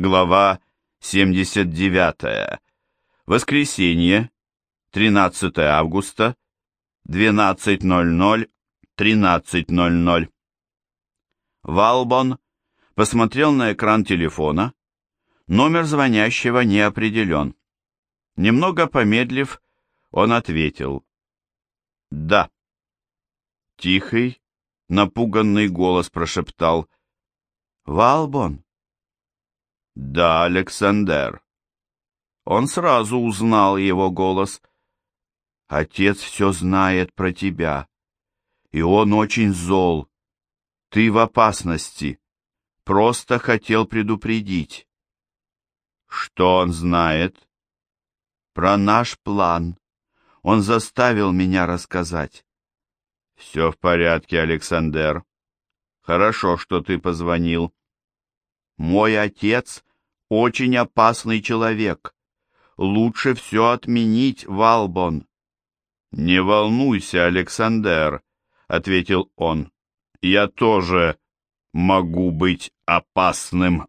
Глава 79. Воскресенье, 13 августа, 12.00, 13.00. Валбон посмотрел на экран телефона. Номер звонящего не определен. Немного помедлив, он ответил. «Да». Тихий, напуганный голос прошептал. «Валбон?» «Да, Александр». Он сразу узнал его голос. «Отец все знает про тебя, и он очень зол. Ты в опасности. Просто хотел предупредить». «Что он знает?» «Про наш план. Он заставил меня рассказать». «Все в порядке, Александр. Хорошо, что ты позвонил. Мой отец очень опасный человек. Лучше все отменить, Валбон. Не волнуйся, Александр, ответил он. Я тоже могу быть опасным.